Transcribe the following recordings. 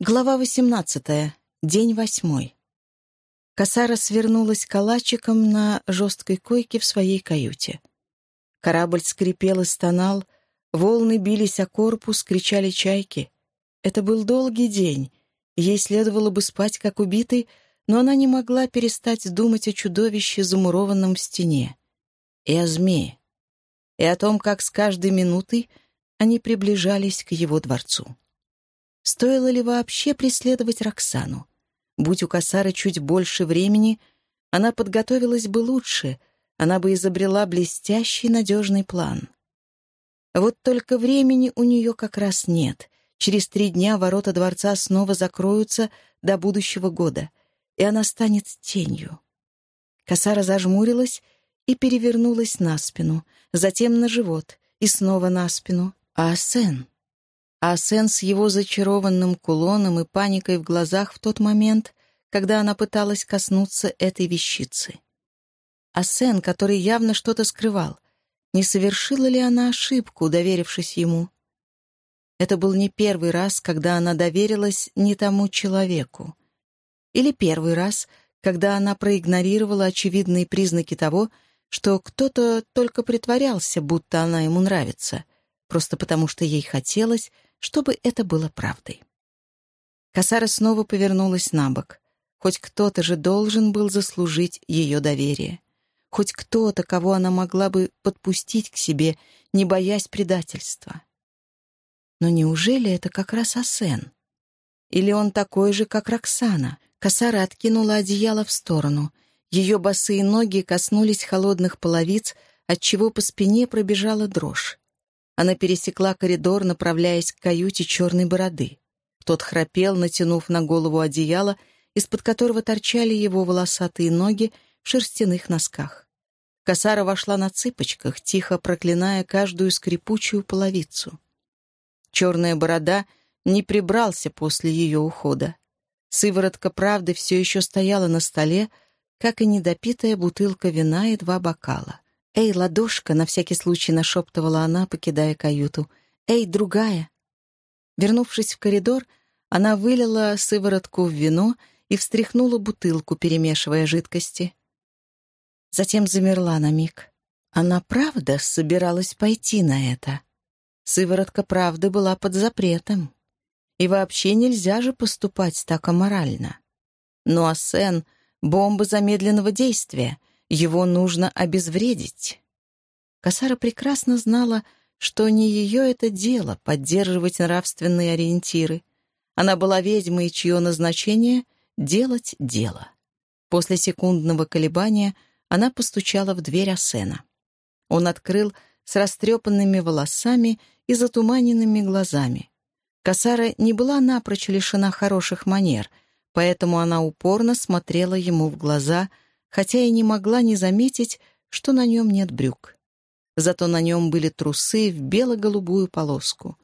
Глава 18. День восьмой. Косара свернулась калачиком на жесткой койке в своей каюте. Корабль скрипел и стонал, волны бились о корпус, кричали чайки. Это был долгий день. Ей следовало бы спать, как убитый, но она не могла перестать думать о чудовище, замурованном в стене, и о змее, и о том, как с каждой минутой они приближались к его дворцу. Стоило ли вообще преследовать Роксану? Будь у Касары чуть больше времени, она подготовилась бы лучше, она бы изобрела блестящий надежный план. Вот только времени у нее как раз нет. Через три дня ворота дворца снова закроются до будущего года, и она станет тенью. Косара зажмурилась и перевернулась на спину, затем на живот и снова на спину. Асен? А Сен с его зачарованным кулоном и паникой в глазах в тот момент, когда она пыталась коснуться этой вещицы. А Сен, который явно что-то скрывал, не совершила ли она ошибку, доверившись ему? Это был не первый раз, когда она доверилась не тому человеку. Или первый раз, когда она проигнорировала очевидные признаки того, что кто-то только притворялся, будто она ему нравится, просто потому что ей хотелось, чтобы это было правдой. Косара снова повернулась на бок. Хоть кто-то же должен был заслужить ее доверие. Хоть кто-то, кого она могла бы подпустить к себе, не боясь предательства. Но неужели это как раз Асен? Или он такой же, как Роксана? Косара откинула одеяло в сторону. Ее босые ноги коснулись холодных половиц, отчего по спине пробежала дрожь. Она пересекла коридор, направляясь к каюте черной бороды. Тот храпел, натянув на голову одеяло, из-под которого торчали его волосатые ноги в шерстяных носках. Косара вошла на цыпочках, тихо проклиная каждую скрипучую половицу. Черная борода не прибрался после ее ухода. Сыворотка правды все еще стояла на столе, как и недопитая бутылка вина и два бокала. «Эй, ладошка!» — на всякий случай нашептывала она, покидая каюту. «Эй, другая!» Вернувшись в коридор, она вылила сыворотку в вино и встряхнула бутылку, перемешивая жидкости. Затем замерла на миг. Она правда собиралась пойти на это. Сыворотка правды была под запретом. И вообще нельзя же поступать так аморально. Ну а Сен — бомба замедленного действия, его нужно обезвредить. Касара прекрасно знала, что не ее это дело — поддерживать нравственные ориентиры. Она была ведьмой, чье назначение — делать дело. После секундного колебания она постучала в дверь Асена. Он открыл с растрепанными волосами и затуманенными глазами. Касара не была напрочь лишена хороших манер, поэтому она упорно смотрела ему в глаза — хотя и не могла не заметить, что на нем нет брюк. Зато на нем были трусы в бело-голубую полоску.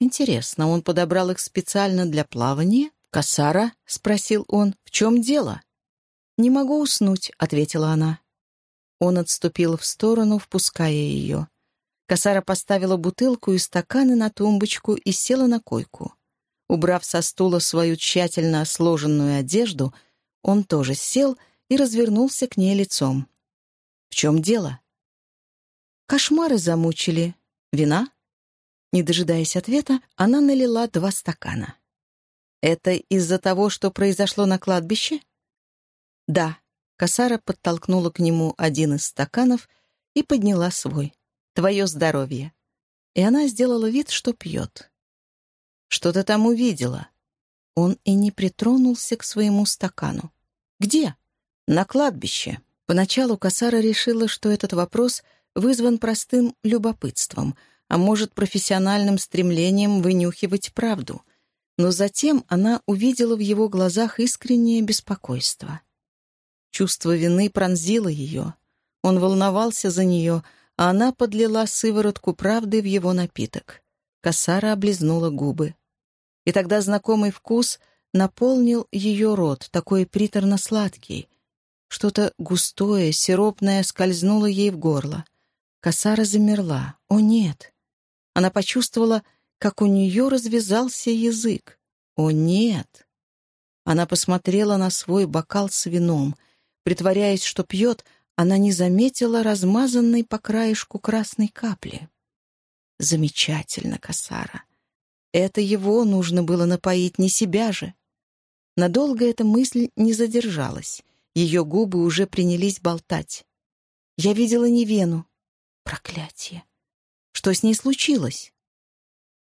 Интересно, он подобрал их специально для плавания? «Косара?» — спросил он. «В чем дело?» «Не могу уснуть», — ответила она. Он отступил в сторону, впуская ее. Косара поставила бутылку и стаканы на тумбочку и села на койку. Убрав со стула свою тщательно сложенную одежду, он тоже сел и развернулся к ней лицом. «В чем дело?» «Кошмары замучили. Вина?» Не дожидаясь ответа, она налила два стакана. «Это из-за того, что произошло на кладбище?» «Да». Косара подтолкнула к нему один из стаканов и подняла свой. «Твое здоровье». И она сделала вид, что пьет. «Что ты там увидела?» Он и не притронулся к своему стакану. «Где?» На кладбище. Поначалу Касара решила, что этот вопрос вызван простым любопытством, а может, профессиональным стремлением вынюхивать правду. Но затем она увидела в его глазах искреннее беспокойство. Чувство вины пронзило ее. Он волновался за нее, а она подлила сыворотку правды в его напиток. Касара облизнула губы. И тогда знакомый вкус наполнил ее рот, такой приторно-сладкий — что-то густое, сиропное скользнуло ей в горло. Косара замерла. О, нет! Она почувствовала, как у нее развязался язык. О, нет! Она посмотрела на свой бокал с вином. Притворяясь, что пьет, она не заметила размазанной по краешку красной капли. Замечательно, Касара. Это его нужно было напоить, не себя же. Надолго эта мысль не задержалась. Ее губы уже принялись болтать. Я видела Невену. Проклятие! Что с ней случилось?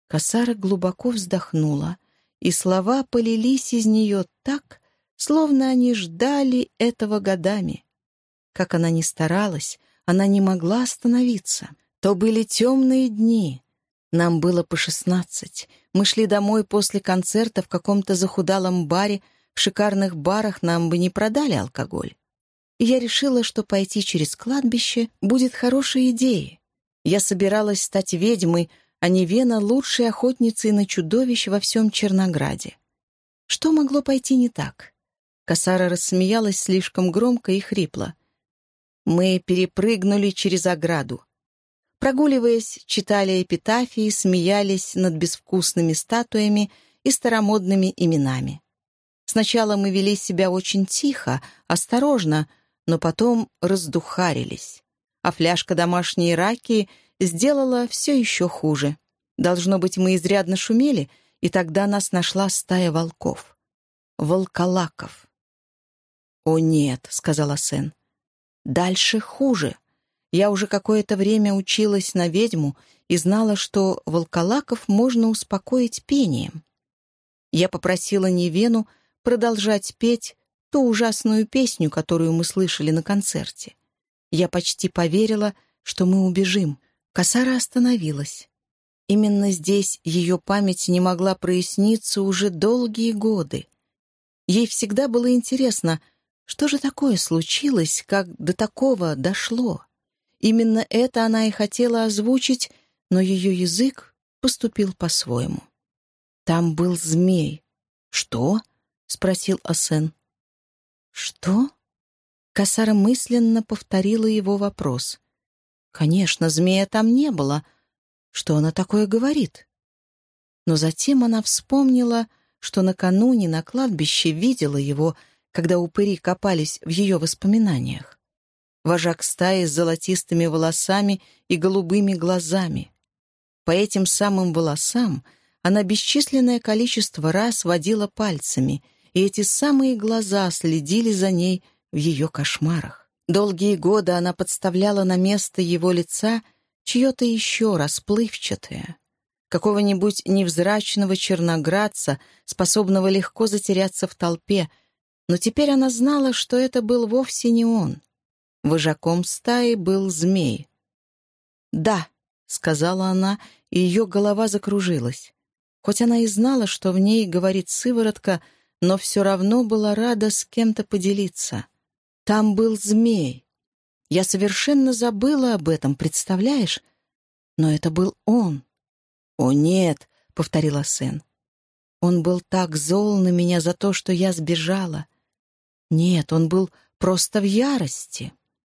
Косара глубоко вздохнула, и слова полились из нее так, словно они ждали этого годами. Как она ни старалась, она не могла остановиться. То были темные дни. Нам было по шестнадцать. Мы шли домой после концерта в каком-то захудалом баре. В шикарных барах нам бы не продали алкоголь. Я решила, что пойти через кладбище будет хорошей идеей. Я собиралась стать ведьмой, а Невена — лучшей охотницей на чудовищ во всем Чернограде. Что могло пойти не так? Косара рассмеялась слишком громко и хрипло. Мы перепрыгнули через ограду. Прогуливаясь, читали эпитафии, смеялись над безвкусными статуями и старомодными именами. Сначала мы вели себя очень тихо, осторожно, но потом раздухарились. А фляжка домашней раки сделала все еще хуже. Должно быть, мы изрядно шумели, и тогда нас нашла стая волков. Волколаков. «О нет», — сказала Сен. «Дальше хуже. Я уже какое-то время училась на ведьму и знала, что волколаков можно успокоить пением. Я попросила Невену продолжать петь ту ужасную песню, которую мы слышали на концерте. Я почти поверила, что мы убежим. Косара остановилась. Именно здесь ее память не могла проясниться уже долгие годы. Ей всегда было интересно, что же такое случилось, как до такого дошло. Именно это она и хотела озвучить, но ее язык поступил по-своему. Там был змей. «Что?» — спросил Асен. «Что?» Касара мысленно повторила его вопрос. «Конечно, змея там не было. Что она такое говорит?» Но затем она вспомнила, что накануне на кладбище видела его, когда упыри копались в ее воспоминаниях вожак стаи с золотистыми волосами и голубыми глазами. По этим самым волосам она бесчисленное количество раз водила пальцами, и эти самые глаза следили за ней в ее кошмарах. Долгие годы она подставляла на место его лица чье-то еще расплывчатое, какого-нибудь невзрачного черноградца, способного легко затеряться в толпе, но теперь она знала, что это был вовсе не он. Вожаком стаи был змей. «Да», — сказала она, и ее голова закружилась. Хоть она и знала, что в ней говорит сыворотка, но все равно была рада с кем-то поделиться. Там был змей. Я совершенно забыла об этом, представляешь? Но это был он. «О, нет», — повторила Сен. Он был так зол на меня за то, что я сбежала. Нет, он был просто в ярости.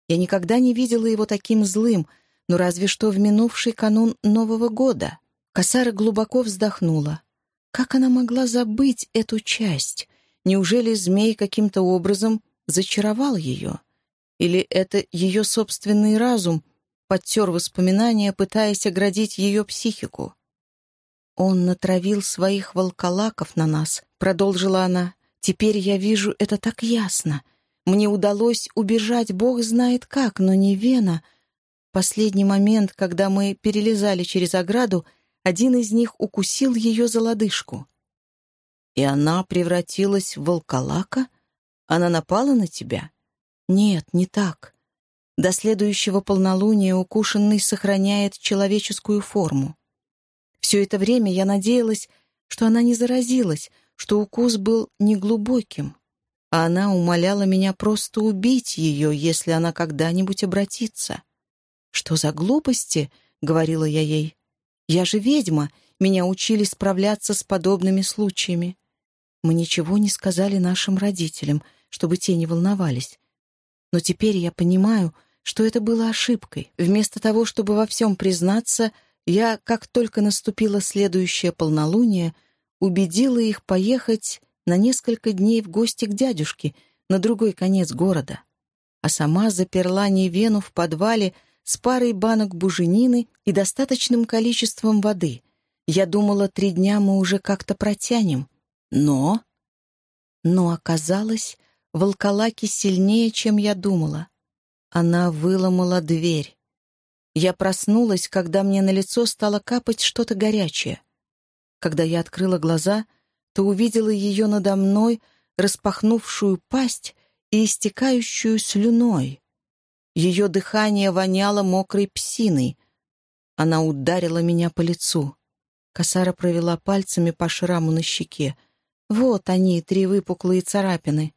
Я никогда не видела его таким злым, но разве что в минувший канун Нового года. Косара глубоко вздохнула. Как она могла забыть эту часть? Неужели змей каким-то образом зачаровал ее? Или это ее собственный разум подтер воспоминания, пытаясь оградить ее психику? «Он натравил своих волколаков на нас», — продолжила она. «Теперь я вижу это так ясно. Мне удалось убежать, бог знает как, но не Вена. Последний момент, когда мы перелезали через ограду, один из них укусил ее за лодыжку. И она превратилась в волколака? Она напала на тебя? Нет, не так. До следующего полнолуния укушенный сохраняет человеческую форму. Все это время я надеялась, что она не заразилась, что укус был неглубоким а она умоляла меня просто убить ее, если она когда-нибудь обратится. «Что за глупости?» — говорила я ей. «Я же ведьма, меня учили справляться с подобными случаями. Мы ничего не сказали нашим родителям, чтобы те не волновались. Но теперь я понимаю, что это было ошибкой. Вместо того, чтобы во всем признаться, я, как только наступило следующее полнолуние, убедила их поехать на несколько дней в гости к дядюшке на другой конец города, а сама заперла Невену в подвале с парой банок буженины и достаточным количеством воды. Я думала, три дня мы уже как-то протянем. Но... Но оказалось, волколаки сильнее, чем я думала. Она выломала дверь. Я проснулась, когда мне на лицо стало капать что-то горячее. Когда я открыла глаза, то увидела ее надо мной, распахнувшую пасть и истекающую слюной. Ее дыхание воняло мокрой псиной. Она ударила меня по лицу. Косара провела пальцами по шраму на щеке. Вот они, три выпуклые царапины.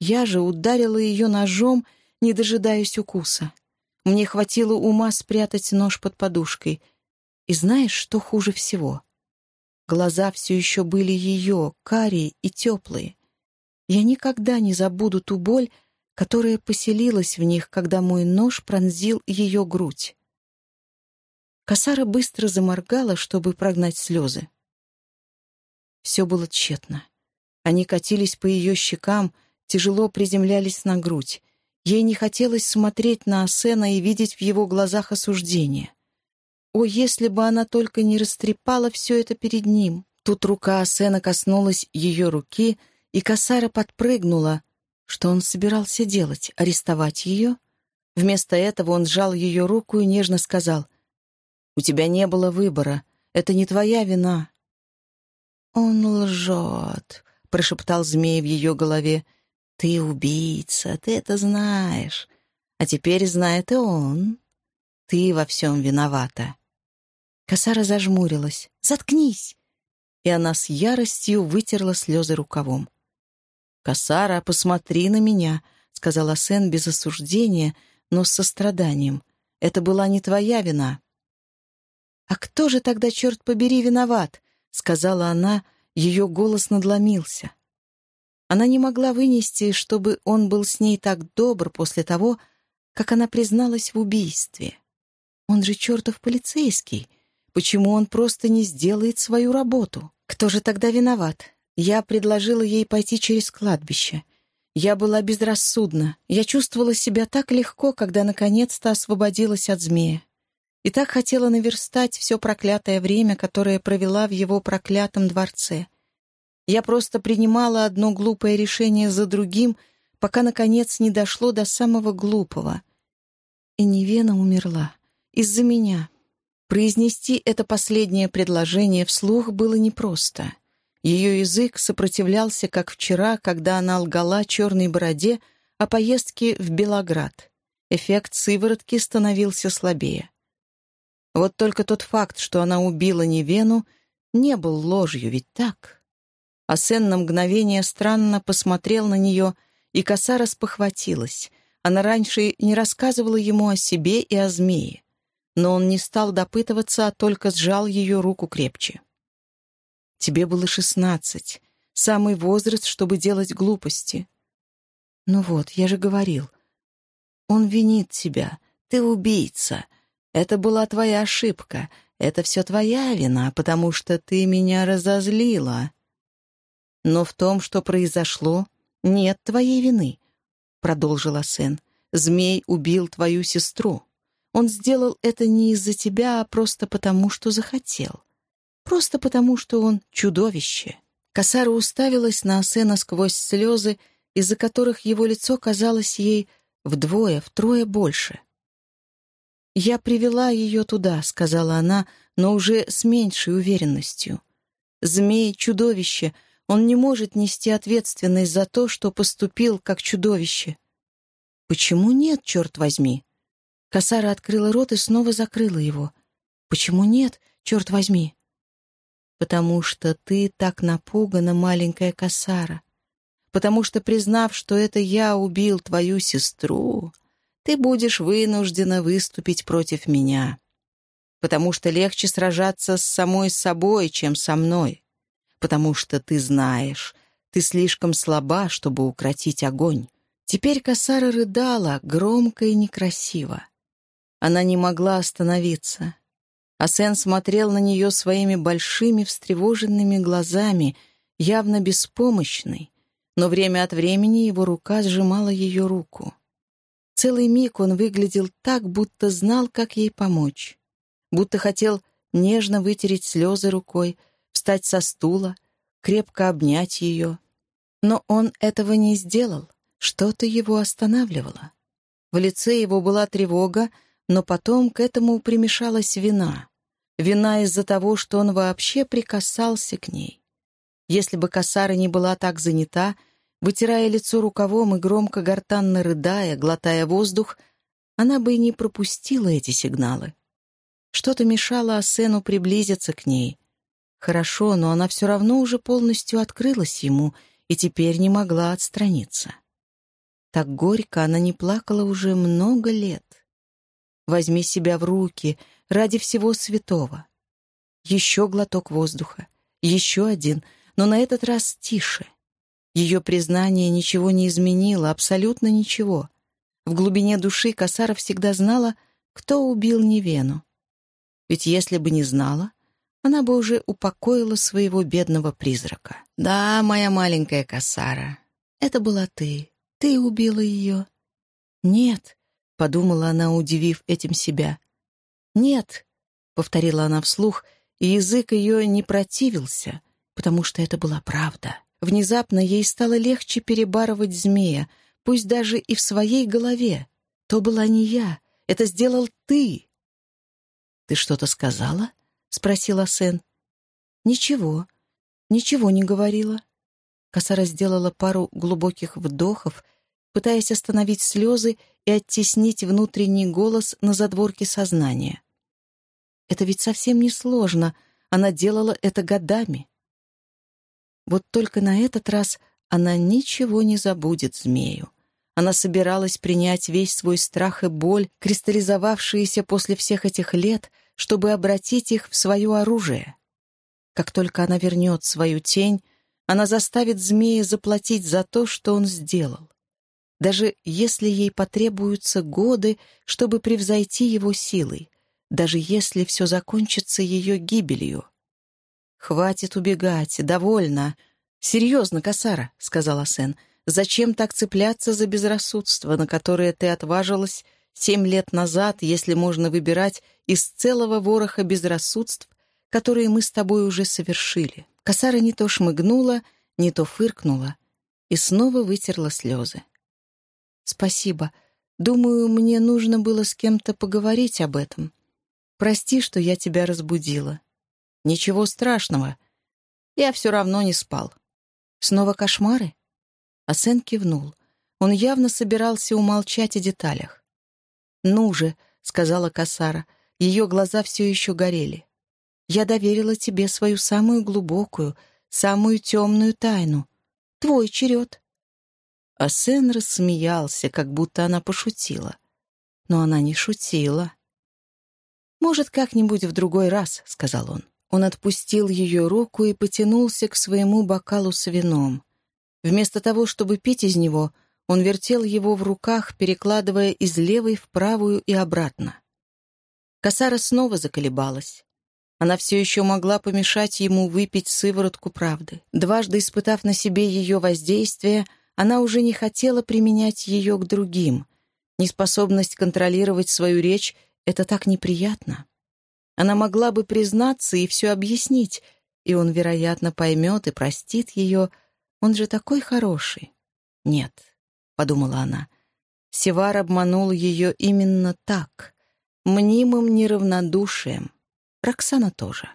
Я же ударила ее ножом, не дожидаясь укуса. Мне хватило ума спрятать нож под подушкой. И знаешь, что хуже всего? Глаза все еще были ее, карие и теплые. Я никогда не забуду ту боль, которая поселилась в них, когда мой нож пронзил ее грудь. Косара быстро заморгала, чтобы прогнать слезы. Все было тщетно. Они катились по ее щекам, тяжело приземлялись на грудь. Ей не хотелось смотреть на Асена и видеть в его глазах осуждение. О, если бы она только не растрепала все это перед ним! Тут рука Асена коснулась ее руки, и Касара подпрыгнула, что он собирался делать? Арестовать ее? Вместо этого он сжал ее руку и нежно сказал, «У тебя не было выбора. Это не твоя вина». «Он лжет», — прошептал змей в ее голове. «Ты убийца, ты это знаешь. А теперь знает и он. Ты во всем виновата». Косара зажмурилась. «Заткнись!» И она с яростью вытерла слезы рукавом. «Касара, посмотри на меня», — сказала Сен без осуждения, но с состраданием. «Это была не твоя вина». «А кто же тогда, черт побери, виноват?» — сказала она, ее голос надломился. Она не могла вынести, чтобы он был с ней так добр после того, как она призналась в убийстве. Он же чертов полицейский. Почему он просто не сделает свою работу? Кто же тогда виноват? Я предложила ей пойти через кладбище. Я была безрассудна. Я чувствовала себя так легко, когда наконец-то освободилась от змея. И так хотела наверстать все проклятое время, которое провела в его проклятом дворце. Я просто принимала одно глупое решение за другим, пока, наконец, не дошло до самого глупого. И Невена умерла. Из-за меня. Произнести это последнее предложение вслух было непросто — ее язык сопротивлялся, как вчера, когда она лгала черной бороде о поездке в Белоград. Эффект сыворотки становился слабее. Вот только тот факт, что она убила Невену, не был ложью, ведь так? Асен на мгновение странно посмотрел на нее, и коса распохватилась. Она раньше не рассказывала ему о себе и о змее. Но он не стал допытываться, а только сжал ее руку крепче. Тебе было шестнадцать. Самый возраст, чтобы делать глупости. Ну вот, я же говорил. Он винит тебя. Ты убийца. Это была твоя ошибка. Это все твоя вина, потому что ты меня разозлила. Но в том, что произошло, нет твоей вины, — продолжила Сен. Змей убил твою сестру. Он сделал это не из-за тебя, а просто потому, что захотел. Просто потому, что он чудовище. Косара уставилась на Асена сквозь слезы, из-за которых его лицо казалось ей вдвое, втрое больше. «Я привела ее туда», — сказала она, но уже с меньшей уверенностью. «Змей — чудовище. Он не может нести ответственность за то, что поступил как чудовище». «Почему нет, черт возьми?» Косара открыла рот и снова закрыла его. «Почему нет, черт возьми?» Потому что ты так напугана, маленькая косара, потому что, признав, что это я убил твою сестру, ты будешь вынуждена выступить против меня, потому что легче сражаться с самой собой, чем со мной, потому что ты знаешь, ты слишком слаба, чтобы укротить огонь. Теперь косара рыдала, громко и некрасиво. Она не могла остановиться. Асен смотрел на нее своими большими встревоженными глазами, явно беспомощный, но время от времени его рука сжимала ее руку. Целый миг он выглядел так, будто знал, как ей помочь, будто хотел нежно вытереть слезы рукой, встать со стула, крепко обнять ее. Но он этого не сделал, что-то его останавливало. В лице его была тревога, но потом к этому примешалась вина. Вина из-за того, что он вообще прикасался к ней. Если бы Касара не была так занята, вытирая лицо рукавом и громко гортанно рыдая, глотая воздух, она бы и не пропустила эти сигналы. Что-то мешало Асену приблизиться к ней. Хорошо, но она все равно уже полностью открылась ему и теперь не могла отстраниться. Так горько она не плакала уже много лет. Возьми себя в руки ради всего святого. Еще глоток воздуха, еще один, но на этот раз тише. Ее признание ничего не изменило, абсолютно ничего. В глубине души Касара всегда знала, кто убил Невену. Ведь если бы не знала, она бы уже упокоила своего бедного призрака. «Да, моя маленькая Касара, это была ты. Ты убила ее». «Нет», — подумала она, удивив этим себя. «Нет», — повторила она вслух, и язык ее не противился, потому что это была правда. Внезапно ей стало легче перебарывать змея, пусть даже и в своей голове. То была не я, это сделал ты. «Ты что-то сказала?» — спросила Сен. «Ничего, ничего не говорила». Косара сделала пару глубоких вдохов, пытаясь остановить слезы и оттеснить внутренний голос на задворке сознания. Это ведь совсем не сложно, она делала это годами. Вот только на этот раз она ничего не забудет змею. Она собиралась принять весь свой страх и боль, кристаллизовавшиеся после всех этих лет, чтобы обратить их в свое оружие. Как только она вернет свою тень, она заставит змея заплатить за то, что он сделал даже если ей потребуются годы, чтобы превзойти его силой, даже если все закончится ее гибелью. «Хватит убегать, довольно. Серьезно, Касара», — сказала Сен, — «зачем так цепляться за безрассудство, на которое ты отважилась семь лет назад, если можно выбирать из целого вороха безрассудств, которые мы с тобой уже совершили?» Касара не то шмыгнула, не то фыркнула и снова вытерла слезы. «Спасибо. Думаю, мне нужно было с кем-то поговорить об этом. Прости, что я тебя разбудила». «Ничего страшного. Я все равно не спал». «Снова кошмары?» Асен кивнул. Он явно собирался умолчать о деталях. «Ну же», — сказала Касара, ее глаза все еще горели. «Я доверила тебе свою самую глубокую, самую темную тайну. Твой черед. А Сен рассмеялся, как будто она пошутила. Но она не шутила. «Может, как-нибудь в другой раз», — сказал он. Он отпустил ее руку и потянулся к своему бокалу с вином. Вместо того, чтобы пить из него, он вертел его в руках, перекладывая из левой в правую и обратно. Косара снова заколебалась. Она все еще могла помешать ему выпить сыворотку правды. Дважды испытав на себе ее воздействие, она уже не хотела применять ее к другим. Неспособность контролировать свою речь — это так неприятно. Она могла бы признаться и все объяснить, и он, вероятно, поймет и простит ее. Он же такой хороший. «Нет», — подумала она, — Севар обманул ее именно так, мнимым неравнодушием. Роксана тоже.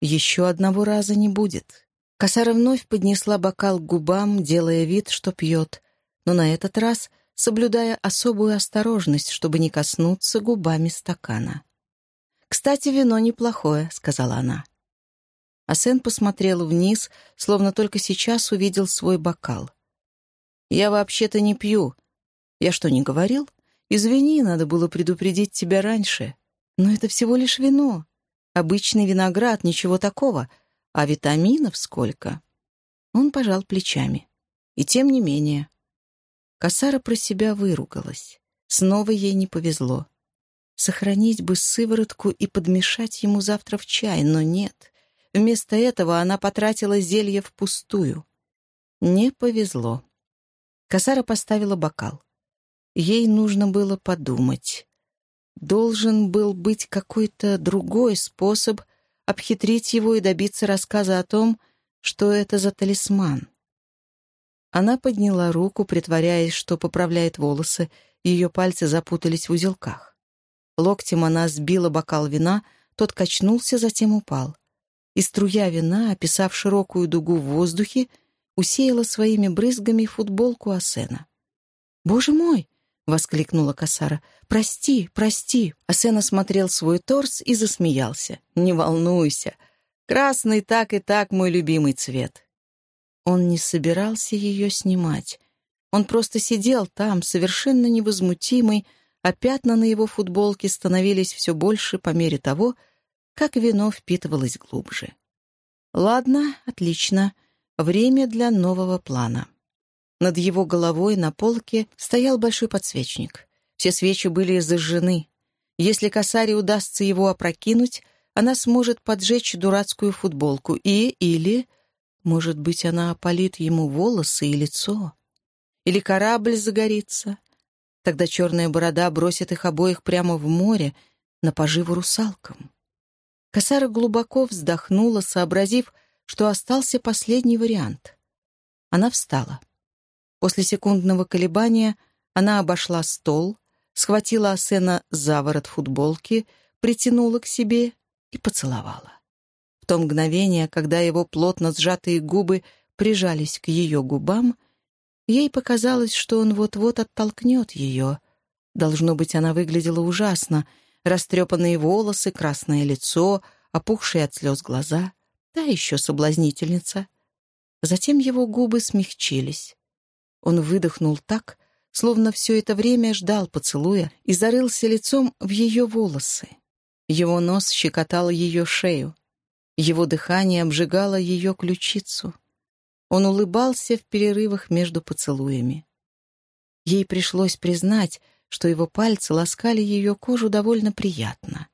Еще одного раза не будет. Косара вновь поднесла бокал к губам, делая вид, что пьет, но на этот раз соблюдая особую осторожность, чтобы не коснуться губами стакана. «Кстати, вино неплохое», — сказала она. Асен посмотрел вниз, словно только сейчас увидел свой бокал. «Я вообще-то не пью. Я что, не говорил? Извини, надо было предупредить тебя раньше. Но это всего лишь вино. Обычный виноград, ничего такого. А витаминов сколько? Он пожал плечами. И тем не менее. Косара про себя выругалась. Снова ей не повезло. Сохранить бы сыворотку и подмешать ему завтра в чай, но нет. Вместо этого она потратила зелье впустую. Не повезло. Косара поставила бокал. Ей нужно было подумать. Должен был быть какой-то другой способ обхитрить его и добиться рассказа о том, что это за талисман. Она подняла руку, притворяясь, что поправляет волосы, ее пальцы запутались в узелках. Локтем она сбила бокал вина, тот качнулся, затем упал. И струя вина, описав широкую дугу в воздухе, усеяла своими брызгами футболку Асена. «Боже мой!» — воскликнула Касара. «Прости, прости!» Асена смотрел свой торс и засмеялся. «Не волнуйся. Красный так и так мой любимый цвет». Он не собирался ее снимать. Он просто сидел там, совершенно невозмутимый, а пятна на его футболке становились все больше по мере того, как вино впитывалось глубже. «Ладно, отлично. Время для нового плана». Над его головой на полке стоял большой подсвечник. Все свечи были зажжены. Если косаре удастся его опрокинуть, она сможет поджечь дурацкую футболку и или может быть, она опалит ему волосы и лицо? Или корабль загорится? Тогда черная борода бросит их обоих прямо в море, на поживу русалкам. Косара глубоко вздохнула, сообразив, что остался последний вариант. Она встала. После секундного колебания она обошла стол, схватила Асена за ворот футболки, притянула к себе и поцеловала. В то мгновение, когда его плотно сжатые губы прижались к ее губам, ей показалось, что он вот-вот оттолкнет ее. Должно быть, она выглядела ужасно. Растрепанные волосы, красное лицо, опухшие от слез глаза. Та еще соблазнительница. Затем его губы смягчились. Он выдохнул так, словно все это время ждал поцелуя и зарылся лицом в ее волосы. Его нос щекотал ее шею. Его дыхание обжигало ее ключицу. Он улыбался в перерывах между поцелуями. Ей пришлось признать, что его пальцы ласкали ее кожу довольно приятно.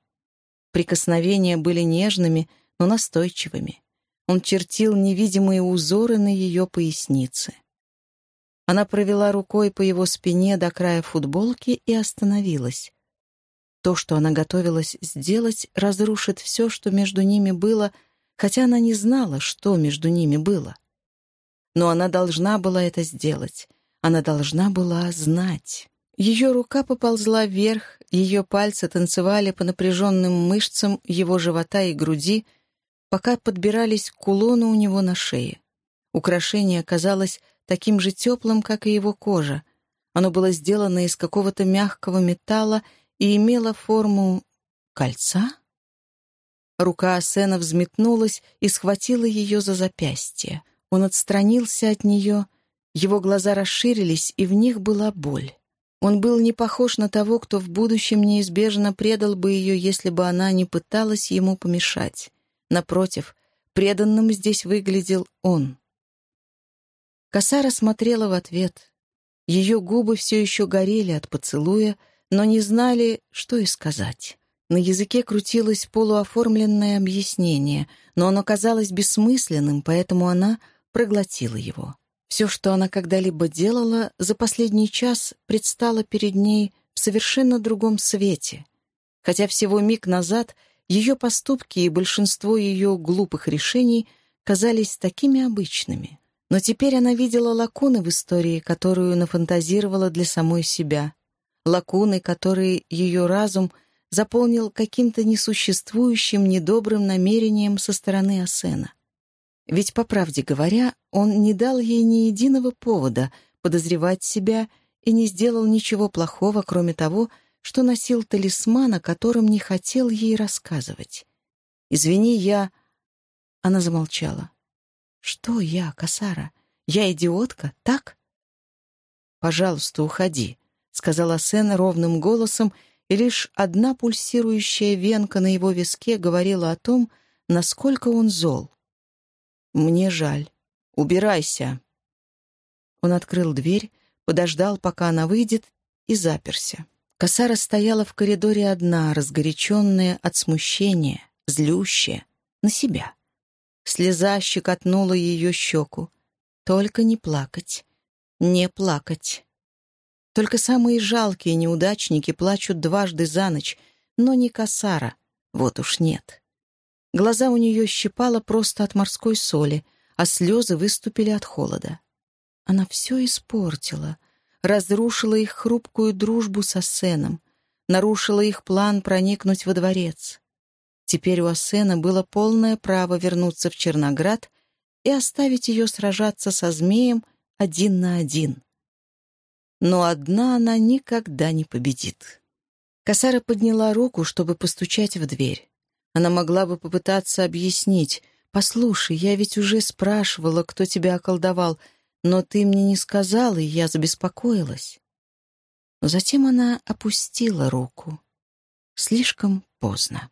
Прикосновения были нежными, но настойчивыми. Он чертил невидимые узоры на ее пояснице. Она провела рукой по его спине до края футболки и остановилась. То, что она готовилась сделать, разрушит все, что между ними было, хотя она не знала, что между ними было. Но она должна была это сделать. Она должна была знать. Ее рука поползла вверх, ее пальцы танцевали по напряженным мышцам его живота и груди, пока подбирались к кулону у него на шее. Украшение оказалось таким же теплым, как и его кожа. Оно было сделано из какого-то мягкого металла и имела форму кольца? Рука Асена взметнулась и схватила ее за запястье. Он отстранился от нее, его глаза расширились, и в них была боль. Он был не похож на того, кто в будущем неизбежно предал бы ее, если бы она не пыталась ему помешать. Напротив, преданным здесь выглядел он. Косара смотрела в ответ. Ее губы все еще горели от поцелуя, но не знали, что и сказать. На языке крутилось полуоформленное объяснение, но оно казалось бессмысленным, поэтому она проглотила его. Все, что она когда-либо делала, за последний час предстало перед ней в совершенно другом свете. Хотя всего миг назад ее поступки и большинство ее глупых решений казались такими обычными. Но теперь она видела лакуны в истории, которую нафантазировала для самой себя лакуны, которые ее разум заполнил каким-то несуществующим недобрым намерением со стороны Асена. Ведь, по правде говоря, он не дал ей ни единого повода подозревать себя и не сделал ничего плохого, кроме того, что носил талисман, о котором не хотел ей рассказывать. «Извини, я...» Она замолчала. «Что я, Касара? Я идиотка, так?» «Пожалуйста, уходи», — сказала Сен ровным голосом, и лишь одна пульсирующая венка на его виске говорила о том, насколько он зол. «Мне жаль. Убирайся». Он открыл дверь, подождал, пока она выйдет, и заперся. Косара стояла в коридоре одна, разгоряченная от смущения, злющая, на себя. Слеза щекотнула ее щеку. Только не плакать, не плакать. Только самые жалкие неудачники плачут дважды за ночь, но не косара, вот уж нет. Глаза у нее щипало просто от морской соли, а слезы выступили от холода. Она все испортила, разрушила их хрупкую дружбу с Асеном, нарушила их план проникнуть во дворец. Теперь у Асена было полное право вернуться в Черноград и оставить ее сражаться со змеем один на один. Но одна она никогда не победит. Косара подняла руку, чтобы постучать в дверь. Она могла бы попытаться объяснить. «Послушай, я ведь уже спрашивала, кто тебя околдовал, но ты мне не сказал, и я забеспокоилась». Но затем она опустила руку. Слишком поздно.